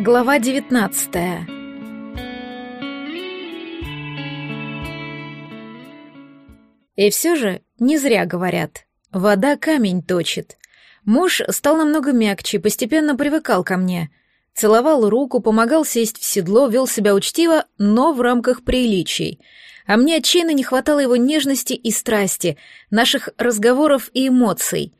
Глава девятнадцатая И все же не зря говорят. Вода камень точит. Муж стал намного мягче, постепенно привыкал ко мне. Целовал руку, помогал сесть в седло, вел себя учтиво, но в рамках приличий. А мне отчаянно не хватало его нежности и страсти, наших разговоров и эмоций.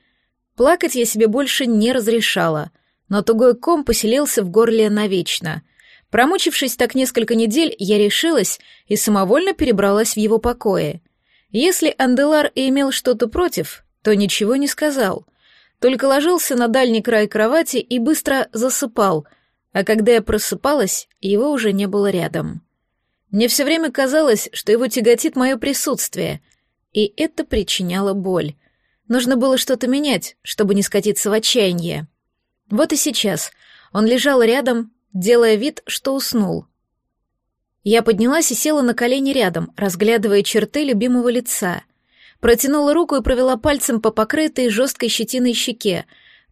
Плакать я себе больше не разрешала — но тугой ком поселился в горле навечно. Промучившись так несколько недель, я решилась и самовольно перебралась в его покое. Если Анделар и имел что-то против, то ничего не сказал. Только ложился на дальний край кровати и быстро засыпал, а когда я просыпалась, его уже не было рядом. Мне все время казалось, что его тяготит мое присутствие, и это причиняло боль. Нужно было что-то менять, чтобы не скатиться в отчаяние. Вот и сейчас он лежал рядом, делая вид, что уснул. Я поднялась и села на колени рядом, разглядывая черты любимого лица. Протянула руку и провела пальцем по покрытой жесткой щетиной щеке,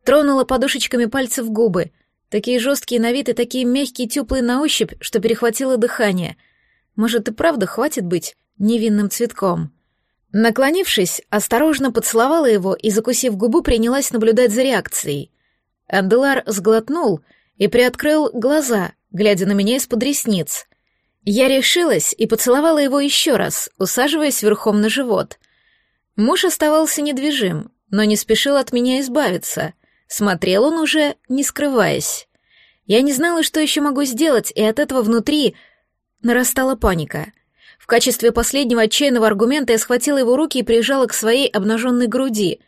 тронула подушечками пальцев губы, такие жесткие на вид и такие мягкие, теплые на ощупь, что перехватило дыхание. Может, и правда хватит быть невинным цветком? Наклонившись, осторожно поцеловала его и, закусив губу, принялась наблюдать за реакцией. Анделар сглотнул и приоткрыл глаза, глядя на меня из-под ресниц. Я решилась и поцеловала его еще раз, усаживаясь верхом на живот. Муж оставался недвижим, но не спешил от меня избавиться. Смотрел он уже, не скрываясь. Я не знала, что еще могу сделать, и от этого внутри нарастала паника. В качестве последнего отчаянного аргумента я схватила его руки и прижала к своей обнаженной груди.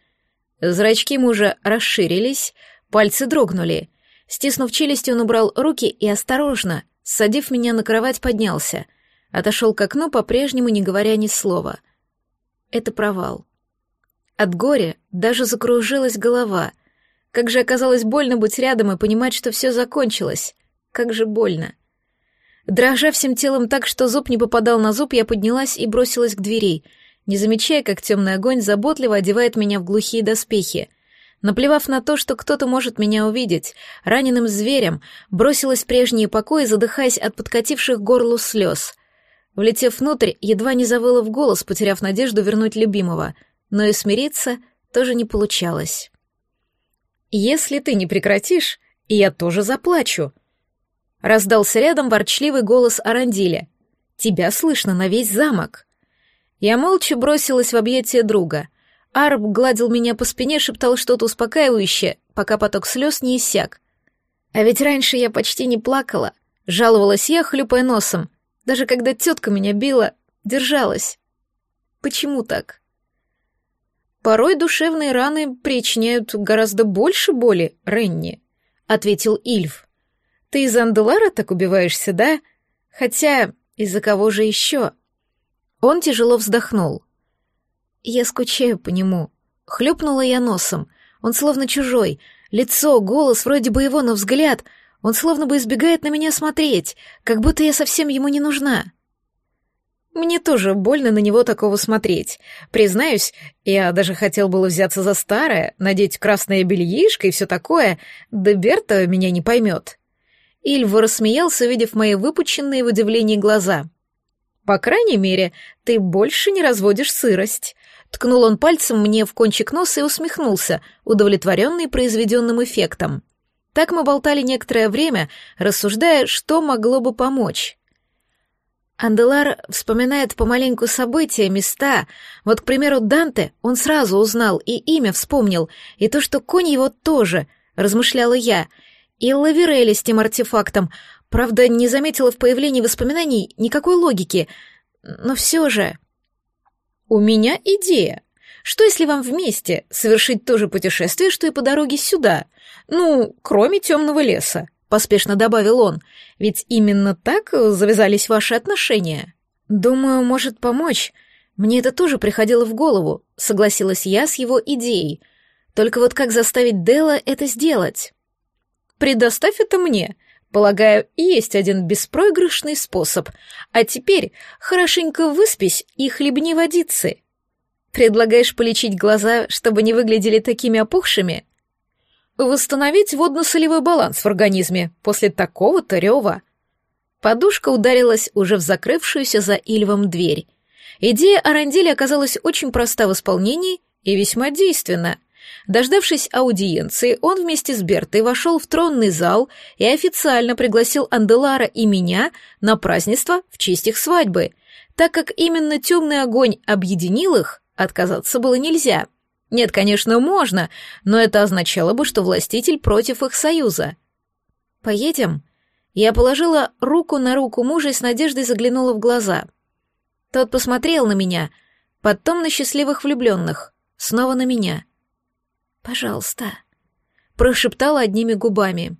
Зрачки мужа расширились, Пальцы дрогнули. Стиснув челюсти, он убрал руки и осторожно, садив меня на кровать, поднялся. Отошел к окну, по-прежнему не говоря ни слова. Это провал. От горя даже закружилась голова. Как же оказалось больно быть рядом и понимать, что все закончилось. Как же больно. Дрожа всем телом так, что зуб не попадал на зуб, я поднялась и бросилась к двери, не замечая, как темный огонь заботливо одевает меня в глухие доспехи. Наплевав на то, что кто-то может меня увидеть, раненым зверем бросилась в прежние покои, задыхаясь от подкативших горлу слез. Влетев внутрь, едва не завыла в голос, потеряв надежду вернуть любимого, но и смириться тоже не получалось. «Если ты не прекратишь, я тоже заплачу», — раздался рядом ворчливый голос Арандиля. «Тебя слышно на весь замок». Я молча бросилась в объятия друга — Арб гладил меня по спине, шептал что-то успокаивающее, пока поток слез не иссяк. А ведь раньше я почти не плакала, жаловалась я, хлюпая носом. Даже когда тетка меня била, держалась. Почему так? Порой душевные раны причиняют гораздо больше боли, Ренни, ответил Ильф. Ты из Анделара так убиваешься, да? Хотя из-за кого же еще? Он тяжело вздохнул. Я скучаю по нему. Хлюпнула я носом. Он словно чужой. Лицо, голос вроде бы его, но взгляд... Он словно бы избегает на меня смотреть, как будто я совсем ему не нужна. Мне тоже больно на него такого смотреть. Признаюсь, я даже хотел было взяться за старое, надеть красное бельишко и все такое, да Берта меня не поймет. Ильва рассмеялся, увидев мои выпученные в удивлении глаза. «По крайней мере, ты больше не разводишь сырость», Ткнул он пальцем мне в кончик носа и усмехнулся, удовлетворенный произведенным эффектом. Так мы болтали некоторое время, рассуждая, что могло бы помочь. Анделар вспоминает помаленьку события, места. Вот, к примеру, Данте он сразу узнал и имя вспомнил, и то, что конь его тоже, размышляла я. И Лаверели с тем артефактом. Правда, не заметила в появлении воспоминаний никакой логики, но все же... «У меня идея. Что если вам вместе совершить то же путешествие, что и по дороге сюда? Ну, кроме темного леса», — поспешно добавил он. «Ведь именно так завязались ваши отношения». «Думаю, может помочь. Мне это тоже приходило в голову», — согласилась я с его идеей. «Только вот как заставить Дела это сделать?» «Предоставь это мне», Полагаю, есть один беспроигрышный способ. А теперь хорошенько выспись и хлебни водицы. Предлагаешь полечить глаза, чтобы не выглядели такими опухшими? Восстановить водно-солевой баланс в организме после такого-то рева. Подушка ударилась уже в закрывшуюся за Ильвом дверь. Идея Арандели оказалась очень проста в исполнении и весьма действенна. Дождавшись аудиенции, он вместе с Бертой вошел в тронный зал и официально пригласил Анделара и меня на празднество в честь их свадьбы. Так как именно темный огонь объединил их, отказаться было нельзя. Нет, конечно, можно, но это означало бы, что властитель против их союза. «Поедем?» Я положила руку на руку мужа и с надеждой заглянула в глаза. Тот посмотрел на меня, потом на счастливых влюбленных, снова на меня. «Пожалуйста», — прошептала одними губами.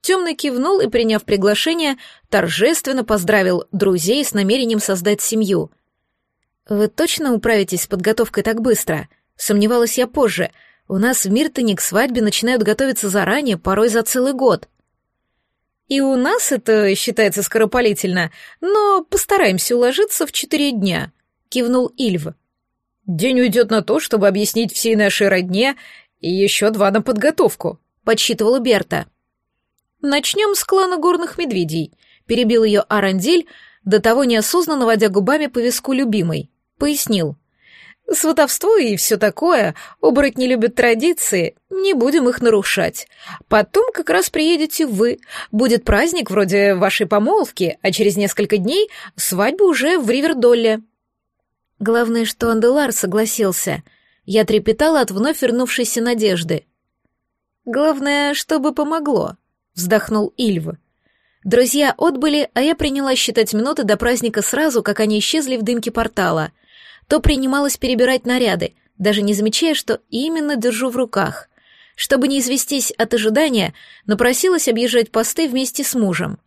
Темный кивнул и, приняв приглашение, торжественно поздравил друзей с намерением создать семью. «Вы точно управитесь с подготовкой так быстро?» Сомневалась я позже. У нас в Миртоне к свадьбе начинают готовиться заранее, порой за целый год. И у нас это считается скоропалительно, но постараемся уложиться в четыре дня», — кивнул Ильв. «День уйдет на то, чтобы объяснить всей нашей родне, и еще два на подготовку», — подсчитывала Берта. «Начнем с клана горных медведей», — перебил ее Арандиль, до того неосознанно водя губами по виску любимой. Пояснил. Сватовство и все такое, оборотни любят традиции, не будем их нарушать. Потом как раз приедете вы, будет праздник вроде вашей помолвки, а через несколько дней свадьба уже в Ривердолле. Главное, что Анделар согласился. Я трепетала от вновь вернувшейся надежды. Главное, чтобы помогло, вздохнул Ильв. Друзья отбыли, а я принялась считать минуты до праздника сразу, как они исчезли в дымке портала — то принималась перебирать наряды, даже не замечая, что именно держу в руках. Чтобы не известись от ожидания, напросилась объезжать посты вместе с мужем.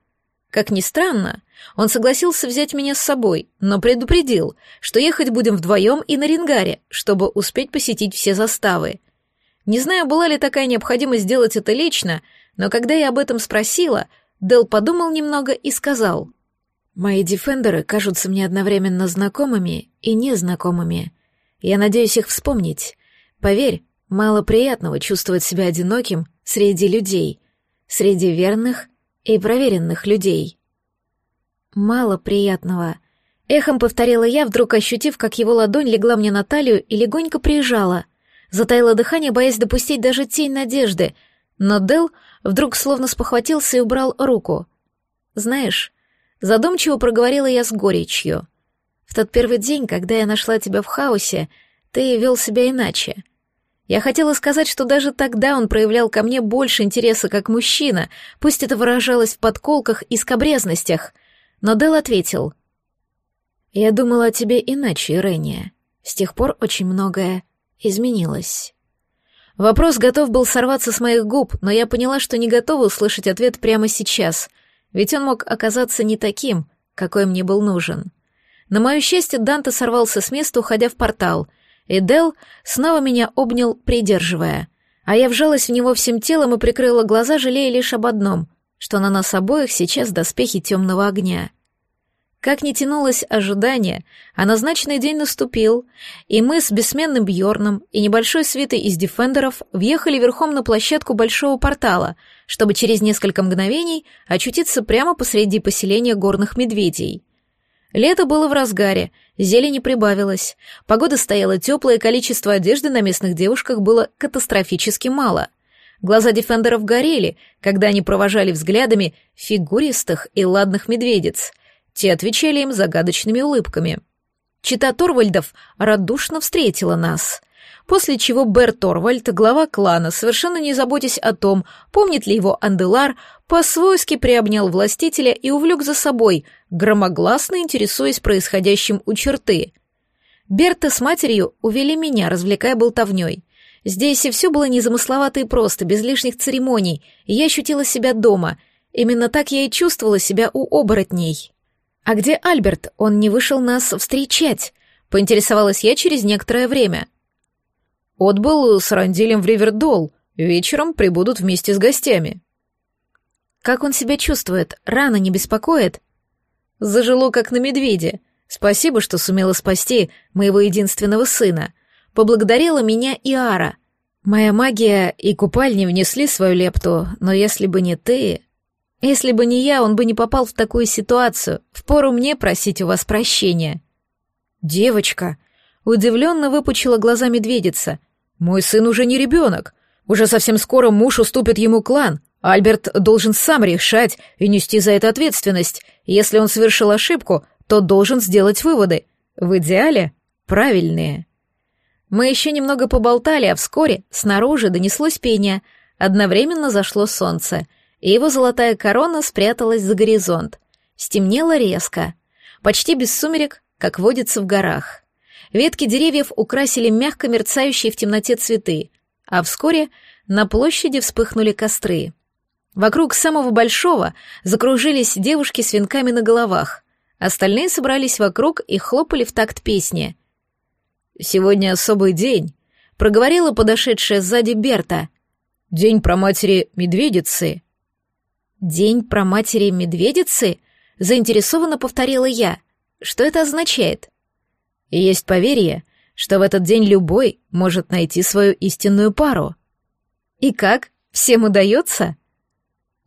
Как ни странно, он согласился взять меня с собой, но предупредил, что ехать будем вдвоем и на рингаре, чтобы успеть посетить все заставы. Не знаю, была ли такая необходимость сделать это лично, но когда я об этом спросила, Дел подумал немного и сказал — Мои дефендеры кажутся мне одновременно знакомыми и незнакомыми. Я надеюсь их вспомнить. Поверь, мало приятного чувствовать себя одиноким среди людей, среди верных и проверенных людей. Мало приятного. Эхом повторила я, вдруг ощутив, как его ладонь легла мне на талию и легонько прижала. Затаила дыхание, боясь допустить даже тень надежды, но Дел вдруг словно спохватился и убрал руку. «Знаешь, Задумчиво проговорила я с горечью. В тот первый день, когда я нашла тебя в хаосе, ты вел себя иначе. Я хотела сказать, что даже тогда он проявлял ко мне больше интереса как мужчина, пусть это выражалось в подколках и скобрезностях. Но Дел ответил. «Я думала о тебе иначе, Ирения. С тех пор очень многое изменилось». Вопрос готов был сорваться с моих губ, но я поняла, что не готова услышать ответ прямо сейчас — ведь он мог оказаться не таким, какой мне был нужен. На мое счастье, Данте сорвался с места, уходя в портал, и Дел снова меня обнял, придерживая. А я вжалась в него всем телом и прикрыла глаза, жалея лишь об одном, что на нас обоих сейчас доспехи темного огня. Как ни тянулось ожидание, а назначенный день наступил, и мы с бессменным Бьорном и небольшой свитой из дефендеров въехали верхом на площадку большого портала, чтобы через несколько мгновений очутиться прямо посреди поселения горных медведей. Лето было в разгаре, зелени прибавилось, погода стояла теплая, количество одежды на местных девушках было катастрофически мало. Глаза дефендеров горели, когда они провожали взглядами фигуристых и ладных медведиц — те отвечали им загадочными улыбками. Чита Торвальдов радушно встретила нас. После чего Бер Торвальд, глава клана, совершенно не заботясь о том, помнит ли его Анделар, по-свойски приобнял властителя и увлек за собой, громогласно интересуясь происходящим у черты. Берта с матерью увели меня, развлекая болтовней. Здесь и все было незамысловато и просто, без лишних церемоний, я ощутила себя дома. Именно так я и чувствовала себя у оборотней. «А где Альберт? Он не вышел нас встречать», — поинтересовалась я через некоторое время. «Отбыл с Рандилем в Ривердол. Вечером прибудут вместе с гостями». «Как он себя чувствует? Рана не беспокоит?» «Зажило, как на медведе. Спасибо, что сумела спасти моего единственного сына. Поблагодарила меня Иара. Моя магия и купальни внесли свою лепту, но если бы не ты... Если бы не я, он бы не попал в такую ситуацию. Впору мне просить у вас прощения. Девочка, удивленно выпучила глаза медведица. Мой сын уже не ребенок. Уже совсем скоро муж уступит ему клан. Альберт должен сам решать и нести за это ответственность. Если он совершил ошибку, то должен сделать выводы. В идеале правильные. Мы еще немного поболтали, а вскоре снаружи донеслось пение. Одновременно зашло солнце, и его золотая корона спряталась за горизонт. Стемнело резко. Почти без сумерек, как водится в горах. Ветки деревьев украсили мягко мерцающие в темноте цветы, а вскоре на площади вспыхнули костры. Вокруг самого большого закружились девушки с венками на головах. Остальные собрались вокруг и хлопали в такт песни — «Сегодня особый день», — проговорила подошедшая сзади Берта. «День про матери медведицы». «День про матери медведицы?» — заинтересованно повторила я. «Что это означает?» «Есть поверье, что в этот день любой может найти свою истинную пару». «И как? Всем удается?»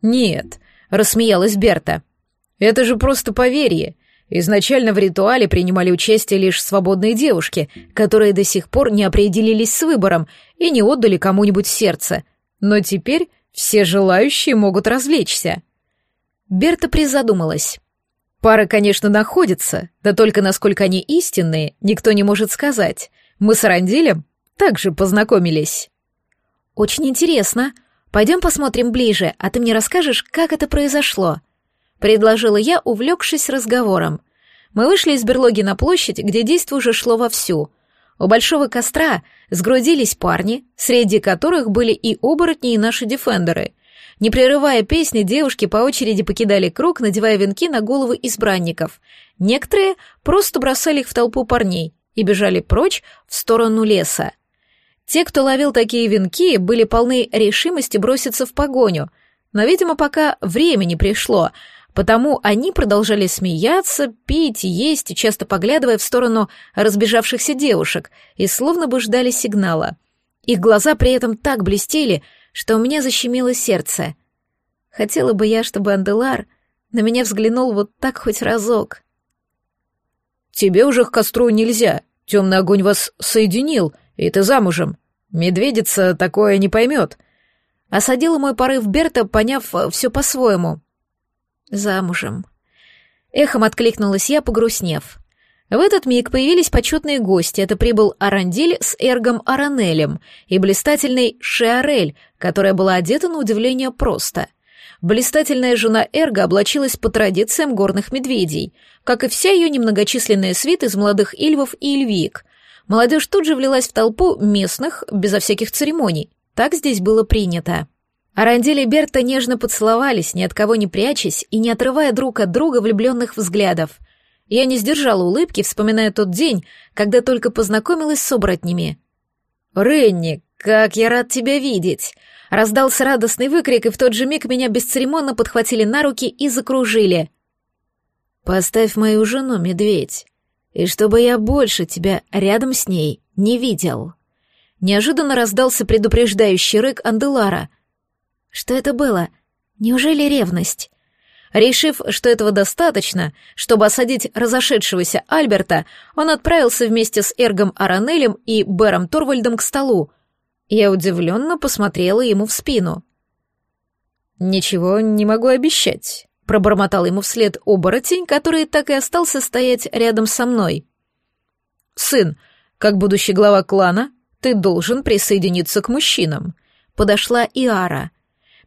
«Нет», — рассмеялась Берта. «Это же просто поверье. Изначально в ритуале принимали участие лишь свободные девушки, которые до сих пор не определились с выбором и не отдали кому-нибудь сердце. Но теперь все желающие могут развлечься. Берта призадумалась. Пара, конечно, находится, да только насколько они истинные, никто не может сказать. Мы с Рандилем также познакомились. Очень интересно. Пойдем посмотрим ближе, а ты мне расскажешь, как это произошло. — предложила я, увлекшись разговором. Мы вышли из берлоги на площадь, где действо уже шло вовсю. У большого костра сгрудились парни, среди которых были и оборотни, и наши дефендеры. Не прерывая песни, девушки по очереди покидали круг, надевая венки на головы избранников. Некоторые просто бросали их в толпу парней и бежали прочь в сторону леса. Те, кто ловил такие венки, были полны решимости броситься в погоню, но, видимо, пока время не пришло — Потому они продолжали смеяться, пить, есть, часто поглядывая в сторону разбежавшихся девушек, и словно бы ждали сигнала. Их глаза при этом так блестели, что у меня защемило сердце. Хотела бы я, чтобы Анделар на меня взглянул вот так хоть разок. «Тебе уже к костру нельзя. Темный огонь вас соединил, и ты замужем. Медведица такое не поймет». Осадила мой порыв Берта, поняв все по-своему. Замужем. Эхом откликнулась я, погрустнев. В этот миг появились почетные гости. Это прибыл Арандиль с Эргом Аранелем и блистательный Шиарель, которая была одета на удивление просто. Блистательная жена Эрга облачилась по традициям горных медведей, как и вся ее немногочисленная свита из молодых ильвов и ильвик. Молодежь тут же влилась в толпу местных, безо всяких церемоний. Так здесь было принято. Арандиль и Берта нежно поцеловались, ни от кого не прячась и не отрывая друг от друга влюбленных взглядов. Я не сдержала улыбки, вспоминая тот день, когда только познакомилась с оборотнями. «Ренни, как я рад тебя видеть!» Раздался радостный выкрик, и в тот же миг меня бесцеремонно подхватили на руки и закружили. «Поставь мою жену, медведь, и чтобы я больше тебя рядом с ней не видел». Неожиданно раздался предупреждающий рык Анделара, что это было? Неужели ревность? Решив, что этого достаточно, чтобы осадить разошедшегося Альберта, он отправился вместе с Эргом Аранелем и Бэром Торвальдом к столу. Я удивленно посмотрела ему в спину. «Ничего не могу обещать», — пробормотал ему вслед оборотень, который так и остался стоять рядом со мной. «Сын, как будущий глава клана, ты должен присоединиться к мужчинам», — подошла Иара.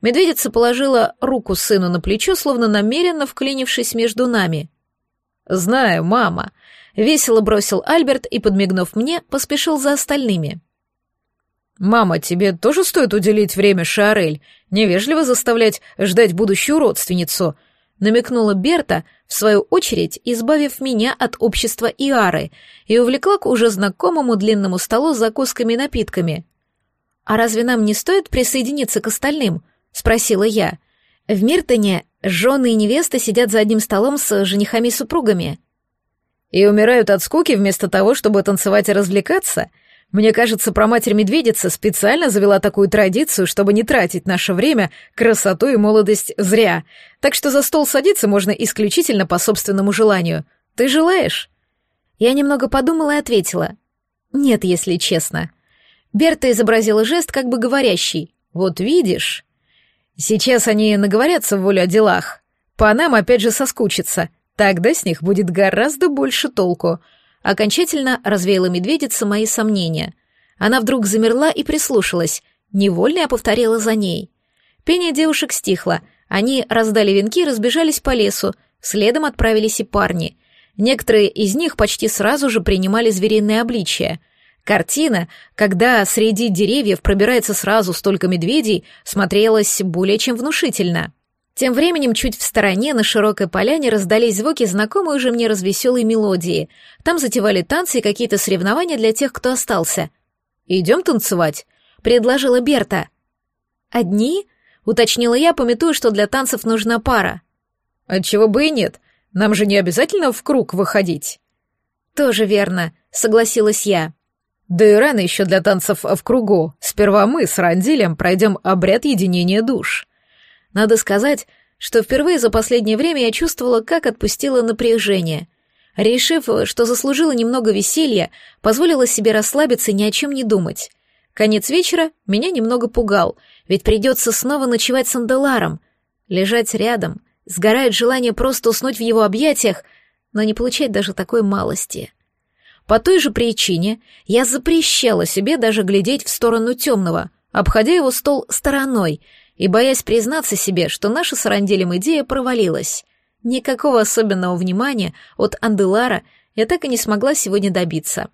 Медведица положила руку сыну на плечо, словно намеренно вклинившись между нами. «Знаю, мама», — весело бросил Альберт и, подмигнув мне, поспешил за остальными. «Мама, тебе тоже стоит уделить время Шарель, невежливо заставлять ждать будущую родственницу», — намекнула Берта, в свою очередь избавив меня от общества Иары, и увлекла к уже знакомому длинному столу с закусками и напитками. «А разве нам не стоит присоединиться к остальным?» — спросила я. «В Миртоне жены и невесты сидят за одним столом с женихами и супругами». «И умирают от скуки вместо того, чтобы танцевать и развлекаться?» Мне кажется, про матерь медведица специально завела такую традицию, чтобы не тратить наше время, красоту и молодость зря. Так что за стол садиться можно исключительно по собственному желанию. Ты желаешь?» Я немного подумала и ответила. «Нет, если честно». Берта изобразила жест, как бы говорящий. «Вот видишь?» Сейчас они наговорятся в волю о делах. По нам опять же соскучатся. Тогда с них будет гораздо больше толку. Окончательно развеяла медведица мои сомнения. Она вдруг замерла и прислушалась. Невольно я повторила за ней. Пение девушек стихло. Они раздали венки и разбежались по лесу. Следом отправились и парни. Некоторые из них почти сразу же принимали звериное обличие. Картина, когда среди деревьев пробирается сразу столько медведей, смотрелась более чем внушительно. Тем временем чуть в стороне на широкой поляне раздались звуки знакомой уже мне развеселой мелодии. Там затевали танцы и какие-то соревнования для тех, кто остался. «Идем танцевать», — предложила Берта. «Одни?» — уточнила я, пометуя, что для танцев нужна пара. «Отчего бы и нет. Нам же не обязательно в круг выходить». «Тоже верно», — согласилась я. Да и рано еще для танцев в кругу. Сперва мы с Рандилем пройдем обряд единения душ. Надо сказать, что впервые за последнее время я чувствовала, как отпустила напряжение. Решив, что заслужила немного веселья, позволила себе расслабиться и ни о чем не думать. Конец вечера меня немного пугал, ведь придется снова ночевать с Анделаром. Лежать рядом, сгорает желание просто уснуть в его объятиях, но не получать даже такой малости. По той же причине я запрещала себе даже глядеть в сторону темного, обходя его стол стороной и боясь признаться себе, что наша с Аранделем идея провалилась. Никакого особенного внимания от Анделара я так и не смогла сегодня добиться.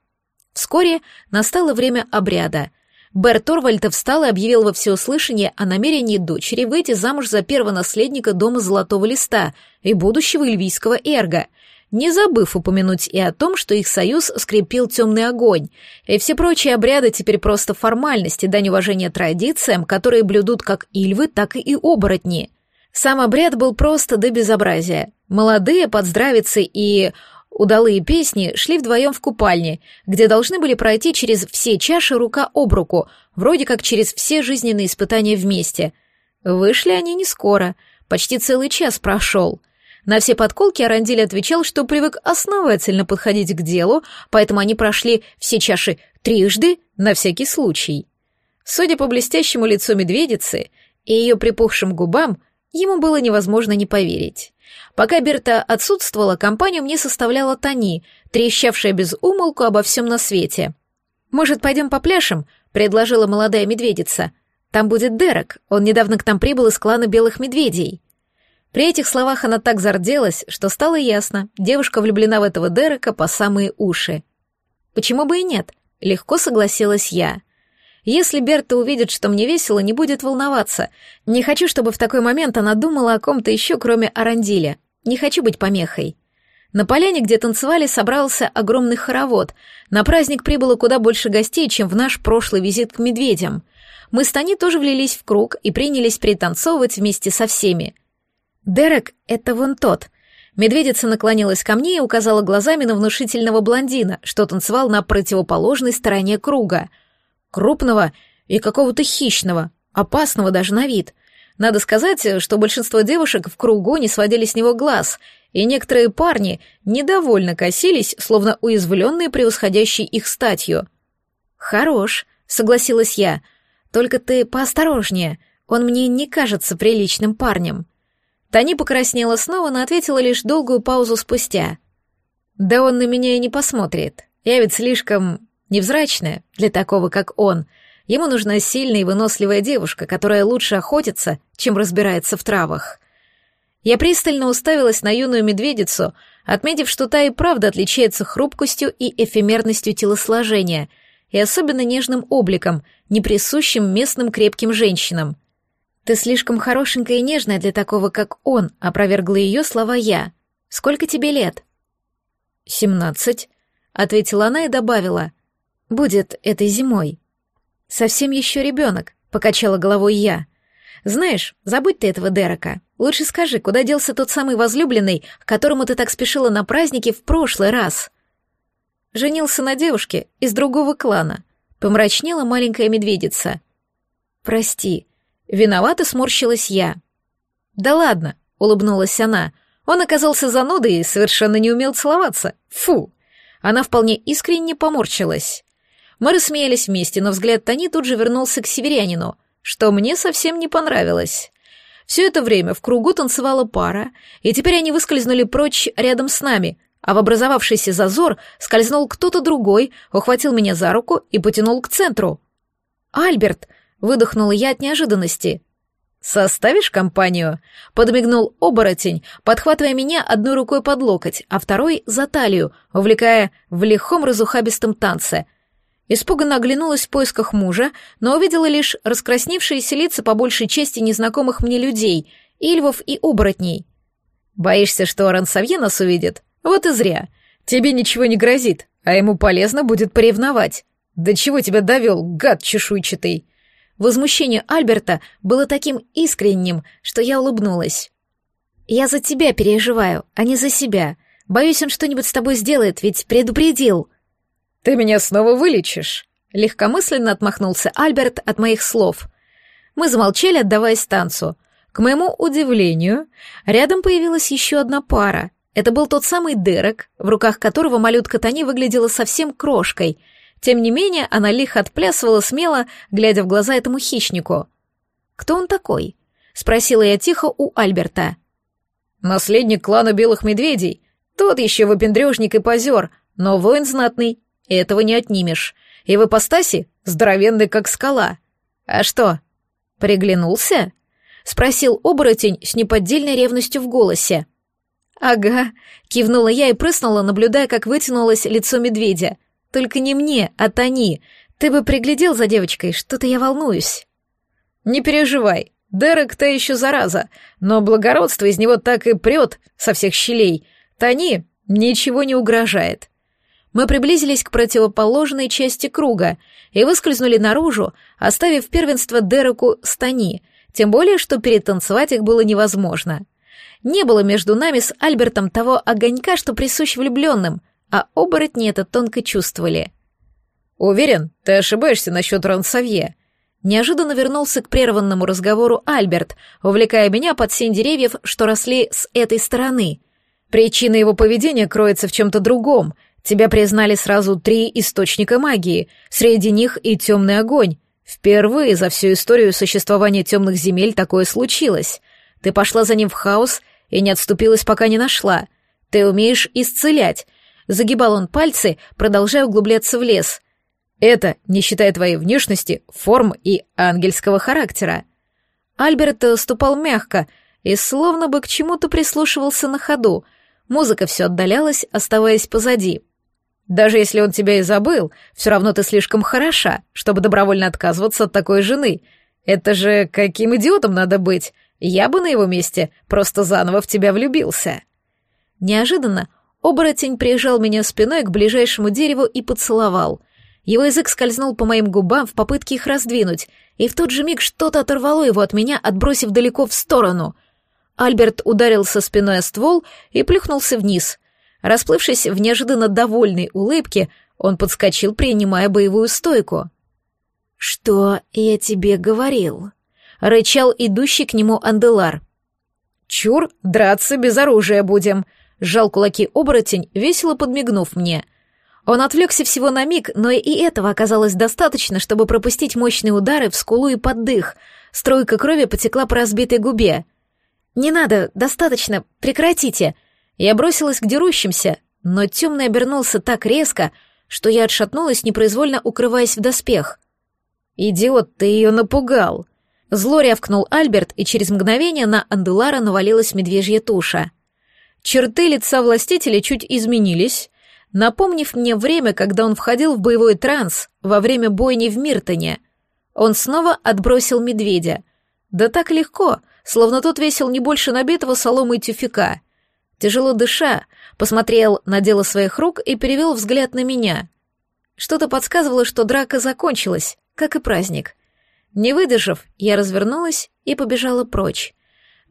Вскоре настало время обряда. Бер Торвальд встал и объявил во всеуслышание о намерении дочери выйти замуж за первого наследника дома Золотого Листа и будущего эльвийского эрга — не забыв упомянуть и о том, что их союз скрепил темный огонь, и все прочие обряды теперь просто формальности, дань уважения традициям, которые блюдут как ильвы, так и оборотни. Сам обряд был просто до безобразия. Молодые подздравицы и удалые песни шли вдвоем в купальне, где должны были пройти через все чаши рука об руку, вроде как через все жизненные испытания вместе. Вышли они не скоро, почти целый час прошел — на все подколки Арандиль отвечал, что привык основательно подходить к делу, поэтому они прошли все чаши трижды на всякий случай. Судя по блестящему лицу медведицы и ее припухшим губам, ему было невозможно не поверить. Пока Берта отсутствовала, компанию мне составляла Тони, трещавшая без умолку обо всем на свете. «Может, пойдем попляшем?» — предложила молодая медведица. «Там будет Дерек, он недавно к нам прибыл из клана Белых Медведей». При этих словах она так зарделась, что стало ясно, девушка влюблена в этого Дерека по самые уши. Почему бы и нет? Легко согласилась я. Если Берта увидит, что мне весело, не будет волноваться. Не хочу, чтобы в такой момент она думала о ком-то еще, кроме Арандиля. Не хочу быть помехой. На поляне, где танцевали, собрался огромный хоровод. На праздник прибыло куда больше гостей, чем в наш прошлый визит к медведям. Мы с Тони тоже влились в круг и принялись пританцовывать вместе со всеми — «Дерек — это вон тот». Медведица наклонилась ко мне и указала глазами на внушительного блондина, что танцевал на противоположной стороне круга. Крупного и какого-то хищного, опасного даже на вид. Надо сказать, что большинство девушек в кругу не сводили с него глаз, и некоторые парни недовольно косились, словно уязвленные превосходящей их статью. «Хорош», — согласилась я, — «только ты поосторожнее, он мне не кажется приличным парнем». Тани покраснела снова, но ответила лишь долгую паузу спустя. «Да он на меня и не посмотрит. Я ведь слишком невзрачная для такого, как он. Ему нужна сильная и выносливая девушка, которая лучше охотится, чем разбирается в травах». Я пристально уставилась на юную медведицу, отметив, что та и правда отличается хрупкостью и эфемерностью телосложения, и особенно нежным обликом, неприсущим местным крепким женщинам — «Ты слишком хорошенькая и нежная для такого, как он», — опровергла ее слова я. «Сколько тебе лет?» «Семнадцать», — ответила она и добавила. «Будет этой зимой». «Совсем еще ребенок», — покачала головой я. «Знаешь, забудь ты этого Дерека. Лучше скажи, куда делся тот самый возлюбленный, к которому ты так спешила на празднике в прошлый раз?» «Женился на девушке из другого клана», Помрачнела маленькая медведица. «Прости». Виновато сморщилась я. «Да ладно», — улыбнулась она. «Он оказался занудой и совершенно не умел целоваться. Фу!» Она вполне искренне поморщилась. Мы рассмеялись вместе, но взгляд Тани тут же вернулся к северянину, что мне совсем не понравилось. Все это время в кругу танцевала пара, и теперь они выскользнули прочь рядом с нами, а в образовавшийся зазор скользнул кто-то другой, ухватил меня за руку и потянул к центру. «Альберт!» — выдохнула я от неожиданности. «Составишь компанию?» — подмигнул оборотень, подхватывая меня одной рукой под локоть, а второй — за талию, увлекая в лихом разухабистом танце. Испуганно оглянулась в поисках мужа, но увидела лишь раскрасневшиеся лица по большей части незнакомых мне людей, ильвов и оборотней. «Боишься, что Рансавье нас увидит? Вот и зря. Тебе ничего не грозит, а ему полезно будет поревновать. Да чего тебя довел, гад чешуйчатый?» Возмущение Альберта было таким искренним, что я улыбнулась. «Я за тебя переживаю, а не за себя. Боюсь, он что-нибудь с тобой сделает, ведь предупредил». «Ты меня снова вылечишь», — легкомысленно отмахнулся Альберт от моих слов. Мы замолчали, отдаваясь танцу. К моему удивлению, рядом появилась еще одна пара. Это был тот самый Дерек, в руках которого малютка Тони выглядела совсем крошкой — тем не менее, она лихо отплясывала смело, глядя в глаза этому хищнику. «Кто он такой?» — спросила я тихо у Альберта. «Наследник клана Белых Медведей. Тот еще выпендрежник и позер, но воин знатный. Этого не отнимешь. И в ипостаси здоровенный, как скала. А что, приглянулся?» — спросил оборотень с неподдельной ревностью в голосе. «Ага», — кивнула я и прыснула, наблюдая, как вытянулось лицо медведя. Только не мне, а Тони. Ты бы приглядел за девочкой, что-то я волнуюсь. Не переживай, Дерек то еще зараза, но благородство из него так и прет со всех щелей. Тони ничего не угрожает. Мы приблизились к противоположной части круга и выскользнули наружу, оставив первенство Дереку с Тони, тем более, что перетанцевать их было невозможно. Не было между нами с Альбертом того огонька, что присущ влюбленным — а оборотни это тонко чувствовали. «Уверен, ты ошибаешься насчет Рансавье». Неожиданно вернулся к прерванному разговору Альберт, увлекая меня под сень деревьев, что росли с этой стороны. Причина его поведения кроется в чем-то другом. Тебя признали сразу три источника магии, среди них и темный огонь. Впервые за всю историю существования темных земель такое случилось. Ты пошла за ним в хаос и не отступилась, пока не нашла. Ты умеешь исцелять, Загибал он пальцы, продолжая углубляться в лес. Это, не считая твоей внешности, форм и ангельского характера. Альберт ступал мягко и словно бы к чему-то прислушивался на ходу. Музыка все отдалялась, оставаясь позади. Даже если он тебя и забыл, все равно ты слишком хороша, чтобы добровольно отказываться от такой жены. Это же каким идиотом надо быть? Я бы на его месте просто заново в тебя влюбился. Неожиданно Оборотень прижал меня спиной к ближайшему дереву и поцеловал. Его язык скользнул по моим губам в попытке их раздвинуть, и в тот же миг что-то оторвало его от меня, отбросив далеко в сторону. Альберт ударился спиной о ствол и плюхнулся вниз. Расплывшись в неожиданно довольной улыбке, он подскочил, принимая боевую стойку. «Что я тебе говорил?» — рычал идущий к нему Анделар. «Чур, драться без оружия будем», Сжал кулаки оборотень, весело подмигнув мне. Он отвлекся всего на миг, но и этого оказалось достаточно, чтобы пропустить мощные удары в скулу и под дых. Струйка крови потекла по разбитой губе. «Не надо, достаточно, прекратите!» Я бросилась к дерущимся, но темный обернулся так резко, что я отшатнулась, непроизвольно укрываясь в доспех. «Идиот, ты ее напугал!» Зло рявкнул Альберт, и через мгновение на Анделара навалилась медвежья туша. Черты лица властителя чуть изменились, напомнив мне время, когда он входил в боевой транс во время бойни в Миртоне. Он снова отбросил медведя. Да так легко, словно тот весил не больше набитого соломой тюфика. Тяжело дыша, посмотрел на дело своих рук и перевел взгляд на меня. Что-то подсказывало, что драка закончилась, как и праздник. Не выдержав, я развернулась и побежала прочь.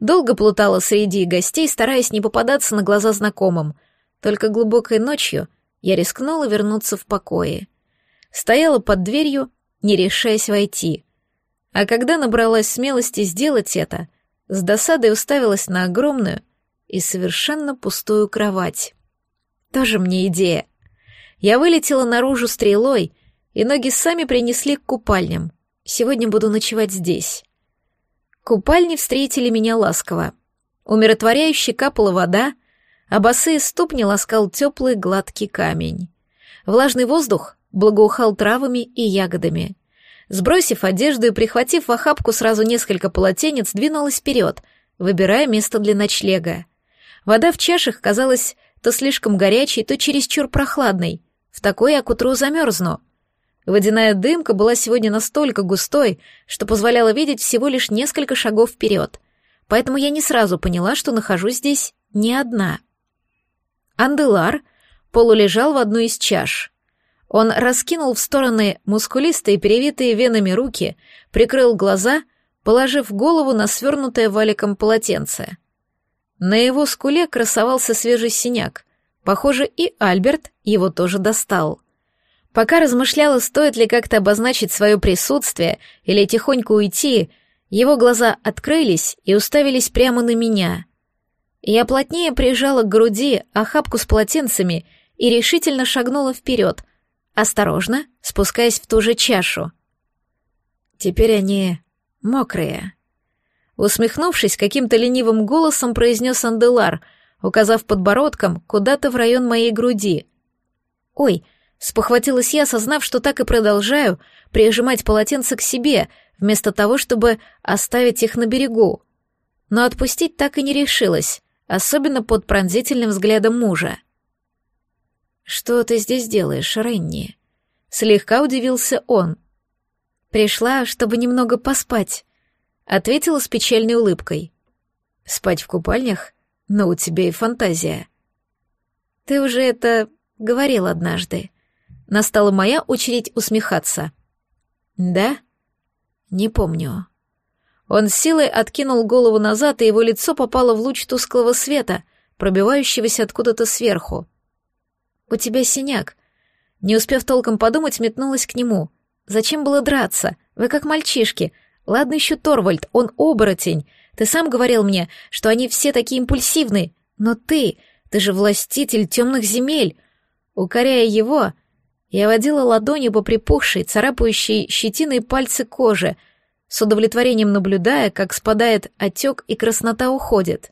Долго плутала среди гостей, стараясь не попадаться на глаза знакомым. Только глубокой ночью я рискнула вернуться в покое. стояла под дверью, не решаясь войти. А когда набралась смелости сделать это, с досадой уставилась на огромную и совершенно пустую кровать. Тоже мне идея. Я вылетела наружу стрелой, и ноги сами принесли к купальням. Сегодня буду ночевать здесь. Купальни встретили меня ласково. Умиротворяюще капала вода, а босые ступни ласкал теплый гладкий камень. Влажный воздух благоухал травами и ягодами. Сбросив одежду и прихватив в охапку сразу несколько полотенец, двинулась вперед, выбирая место для ночлега. Вода в чашах казалась то слишком горячей, то чересчур прохладной. В такой я к утру замерзну. Водяная дымка была сегодня настолько густой, что позволяла видеть всего лишь несколько шагов вперед. Поэтому я не сразу поняла, что нахожусь здесь не одна. Анделар полулежал в одной из чаш. Он раскинул в стороны мускулистые, перевитые венами руки, прикрыл глаза, положив голову на свернутое валиком полотенце. На его скуле красовался свежий синяк. Похоже, и Альберт его тоже достал. Пока размышляла, стоит ли как-то обозначить свое присутствие или тихонько уйти, его глаза открылись и уставились прямо на меня. Я плотнее прижала к груди охапку с полотенцами и решительно шагнула вперед, осторожно спускаясь в ту же чашу. Теперь они мокрые. Усмехнувшись, каким-то ленивым голосом произнес Анделар, указав подбородком куда-то в район моей груди. «Ой!» — спохватилась я, осознав, что так и продолжаю прижимать полотенце к себе, вместо того, чтобы оставить их на берегу. Но отпустить так и не решилась, особенно под пронзительным взглядом мужа. «Что ты здесь делаешь, Ренни?» Слегка удивился он. «Пришла, чтобы немного поспать», — ответила с печальной улыбкой. «Спать в купальнях? Но у тебя и фантазия». «Ты уже это говорил однажды». Настала моя очередь усмехаться. «Да? Не помню». Он с силой откинул голову назад, и его лицо попало в луч тусклого света, пробивающегося откуда-то сверху. «У тебя синяк». Не успев толком подумать, метнулась к нему. «Зачем было драться? Вы как мальчишки. Ладно еще Торвальд, он оборотень. Ты сам говорил мне, что они все такие импульсивные. Но ты, ты же властитель темных земель». Укоряя его, я водила ладонью по припухшей, царапающей щетиной пальцы кожи, с удовлетворением наблюдая, как спадает отек и краснота уходит.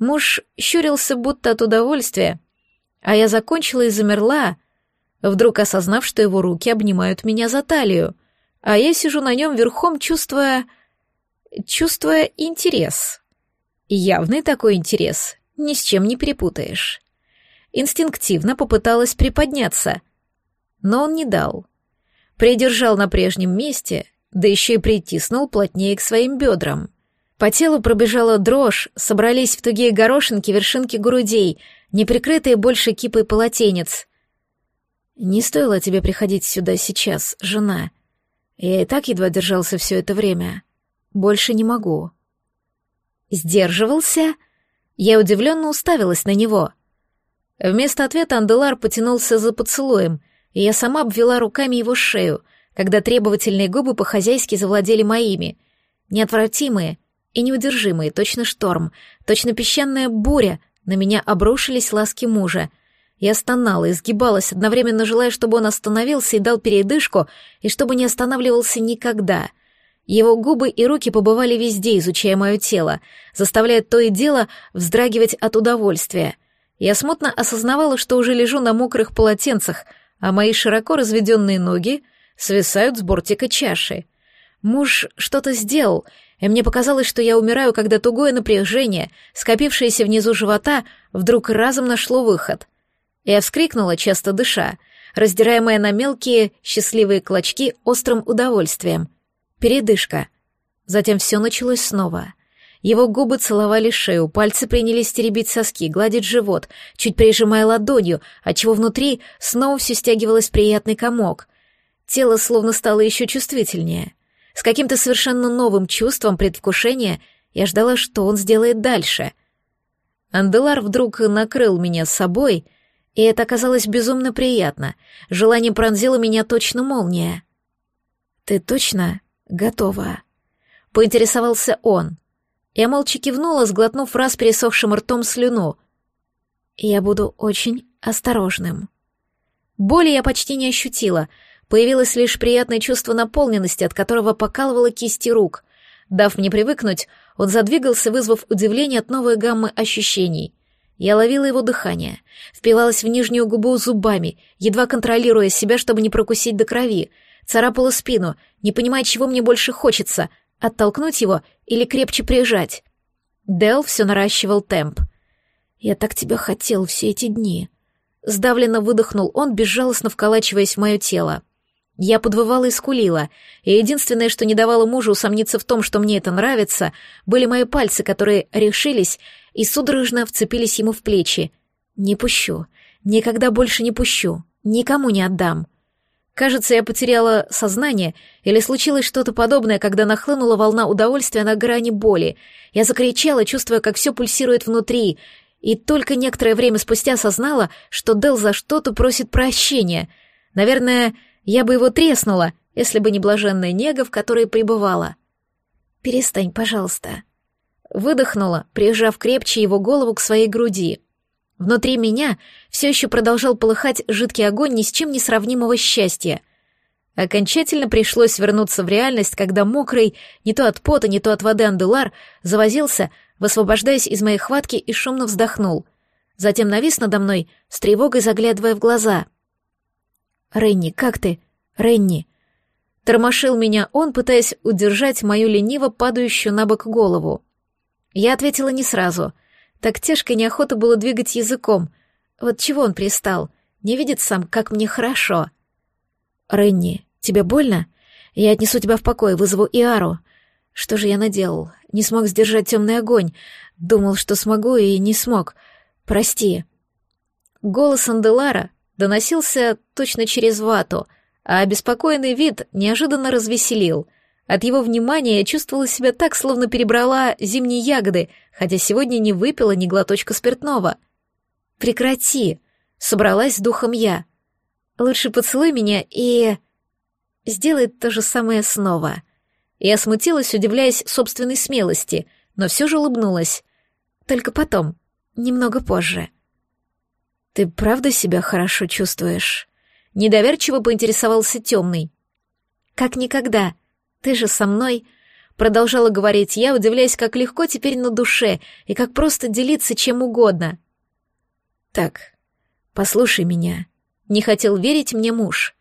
Муж щурился будто от удовольствия, а я закончила и замерла, вдруг осознав, что его руки обнимают меня за талию, а я сижу на нем верхом, чувствуя... чувствуя интерес. Явный такой интерес, ни с чем не перепутаешь. Инстинктивно попыталась приподняться, но он не дал. Придержал на прежнем месте, да еще и притиснул плотнее к своим бедрам. По телу пробежала дрожь, собрались в тугие горошинки вершинки грудей, неприкрытые больше кипой полотенец. «Не стоило тебе приходить сюда сейчас, жена. Я и так едва держался все это время. Больше не могу». «Сдерживался?» Я удивленно уставилась на него. Вместо ответа Анделар потянулся за поцелуем, и я сама обвела руками его шею, когда требовательные губы по-хозяйски завладели моими. Неотвратимые, и неудержимые, точно шторм, точно песчаная буря, на меня обрушились ласки мужа. Я стонала, изгибалась, одновременно желая, чтобы он остановился и дал передышку, и чтобы не останавливался никогда. Его губы и руки побывали везде, изучая мое тело, заставляя то и дело вздрагивать от удовольствия. Я смутно осознавала, что уже лежу на мокрых полотенцах, а мои широко разведенные ноги свисают с бортика чаши. Муж что-то сделал, и мне показалось, что я умираю, когда тугое напряжение, скопившееся внизу живота, вдруг разом нашло выход. Я вскрикнула, часто дыша, раздираемая на мелкие счастливые клочки острым удовольствием. Передышка. Затем все началось снова. Его губы целовали шею, пальцы принялись теребить соски, гладить живот, чуть прижимая ладонью, отчего внутри снова все стягивалось приятный комок. Тело словно стало еще чувствительнее. С каким-то совершенно новым чувством предвкушения я ждала, что он сделает дальше. Анделар вдруг накрыл меня с собой, И это оказалось безумно приятно. Желание пронзило меня точно молния. «Ты точно готова?» — поинтересовался он. Я молча кивнула, сглотнув раз пересохшим ртом слюну. «Я буду очень осторожным». Боли я почти не ощутила, появилось лишь приятное чувство наполненности, от которого покалывало кисти рук. Дав мне привыкнуть, он задвигался, вызвав удивление от новой гаммы ощущений. Я ловила его дыхание, впивалась в нижнюю губу зубами, едва контролируя себя, чтобы не прокусить до крови, царапала спину, не понимая, чего мне больше хочется — оттолкнуть его или крепче прижать. Дел все наращивал темп. «Я так тебя хотел все эти дни», Сдавленно выдохнул он, безжалостно вколачиваясь в мое тело. Я подвывала и скулила, и единственное, что не давало мужу усомниться в том, что мне это нравится, были мои пальцы, которые решились и судорожно вцепились ему в плечи. «Не пущу. Никогда больше не пущу. Никому не отдам». Кажется, я потеряла сознание, или случилось что-то подобное, когда нахлынула волна удовольствия на грани боли. Я закричала, чувствуя, как все пульсирует внутри, и только некоторое время спустя осознала, что Дел за что-то просит прощения. Наверное, я бы его треснула, если бы не блаженная нега, в которой пребывала. «Перестань, пожалуйста». Выдохнула, прижав крепче его голову к своей груди. Внутри меня все еще продолжал полыхать жидкий огонь ни с чем не сравнимого счастья. Окончательно пришлось вернуться в реальность, когда мокрый, не то от пота, не то от воды Анделар, завозился, высвобождаясь из моей хватки и шумно вздохнул. Затем навис надо мной, с тревогой заглядывая в глаза. «Ренни, как ты? Ренни!» Тормошил меня он, пытаясь удержать мою лениво падающую на бок голову. Я ответила не сразу. Так тяжко и неохота было двигать языком. Вот чего он пристал? Не видит сам, как мне хорошо. «Ренни, тебе больно? Я отнесу тебя в покой, вызову Иару. Что же я наделал? Не смог сдержать темный огонь. Думал, что смогу, и не смог. Прости. Голос Анделара доносился точно через вату, а обеспокоенный вид неожиданно развеселил. От его внимания я чувствовала себя так, словно перебрала зимние ягоды, хотя сегодня не выпила ни глоточка спиртного. «Прекрати!» — собралась с духом я. «Лучше поцелуй меня и...» «Сделай то же самое снова». Я смутилась, удивляясь собственной смелости, но все же улыбнулась. Только потом, немного позже. «Ты правда себя хорошо чувствуешь?» Недоверчиво поинтересовался темный. «Как никогда. Ты же со мной...» Продолжала говорить я, удивляясь, как легко теперь на душе и как просто делиться чем угодно. «Так, послушай меня», — не хотел верить мне муж.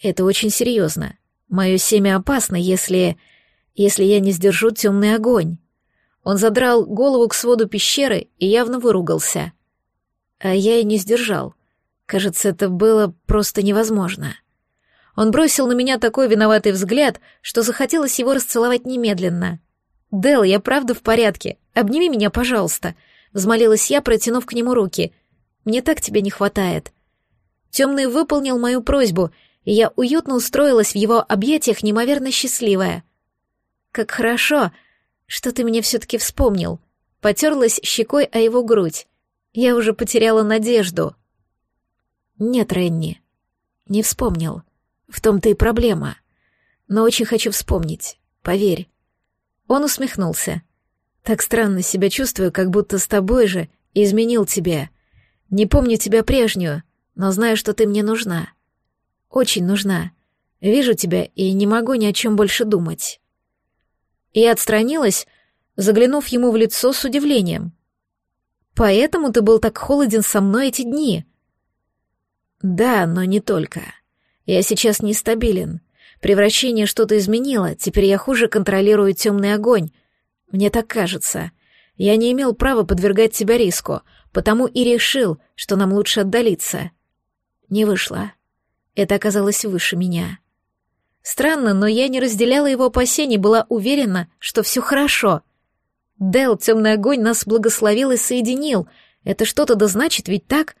«Это очень серьезно. Мое семя опасно, если... если я не сдержу темный огонь. Он задрал голову к своду пещеры и явно выругался. А я и не сдержал. Кажется, это было просто невозможно. Он бросил на меня такой виноватый взгляд, что захотелось его расцеловать немедленно. «Дел, я правда в порядке. Обними меня, пожалуйста», — взмолилась я, протянув к нему руки. «Мне так тебя не хватает». Темный выполнил мою просьбу — и я уютно устроилась в его объятиях, неимоверно счастливая. «Как хорошо, что ты мне все-таки вспомнил», потерлась щекой о его грудь. Я уже потеряла надежду. «Нет, Ренни, не вспомнил. В том-то и проблема. Но очень хочу вспомнить, поверь». Он усмехнулся. «Так странно себя чувствую, как будто с тобой же изменил тебя. Не помню тебя прежнюю, но знаю, что ты мне нужна. Очень нужна. Вижу тебя и не могу ни о чем больше думать». И отстранилась, заглянув ему в лицо с удивлением. «Поэтому ты был так холоден со мной эти дни?» «Да, но не только. Я сейчас нестабилен. Превращение что-то изменило, теперь я хуже контролирую темный огонь. Мне так кажется. Я не имел права подвергать тебя риску, потому и решил, что нам лучше отдалиться. Не вышло. Это оказалось выше меня. Странно, но я не разделяла его опасений, была уверена, что все хорошо. Дел, темный огонь, нас благословил и соединил. Это что-то да значит, ведь так?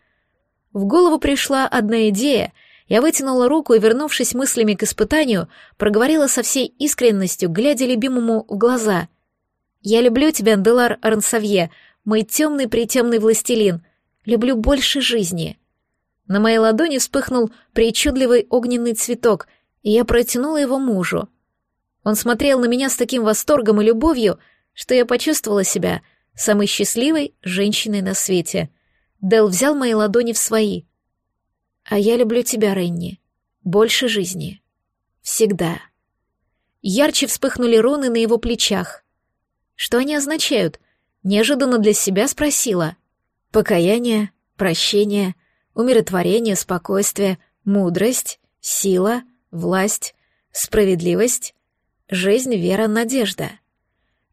В голову пришла одна идея. Я вытянула руку и, вернувшись мыслями к испытанию, проговорила со всей искренностью, глядя любимому в глаза. «Я люблю тебя, Делар Арнсавье, мой темный-притемный властелин. Люблю больше жизни». На моей ладони вспыхнул причудливый огненный цветок, и я протянула его мужу. Он смотрел на меня с таким восторгом и любовью, что я почувствовала себя самой счастливой женщиной на свете. Дел взял мои ладони в свои. «А я люблю тебя, Ренни. Больше жизни. Всегда». Ярче вспыхнули руны на его плечах. Что они означают? Неожиданно для себя спросила. Покаяние, прощение, умиротворение, спокойствие, мудрость, сила, власть, справедливость, жизнь, вера, надежда.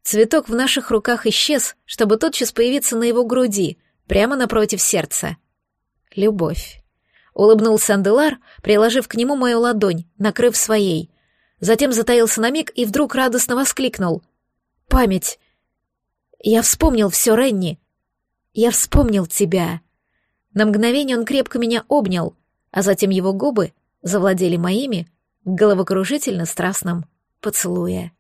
Цветок в наших руках исчез, чтобы тотчас появиться на его груди, прямо напротив сердца. Любовь. Улыбнулся Анделар, приложив к нему мою ладонь, накрыв своей. Затем затаился на миг и вдруг радостно воскликнул. «Память! Я вспомнил все, Ренни! Я вспомнил тебя!» На мгновение он крепко меня обнял, а затем его губы завладели моими головокружительно страстным поцелуя.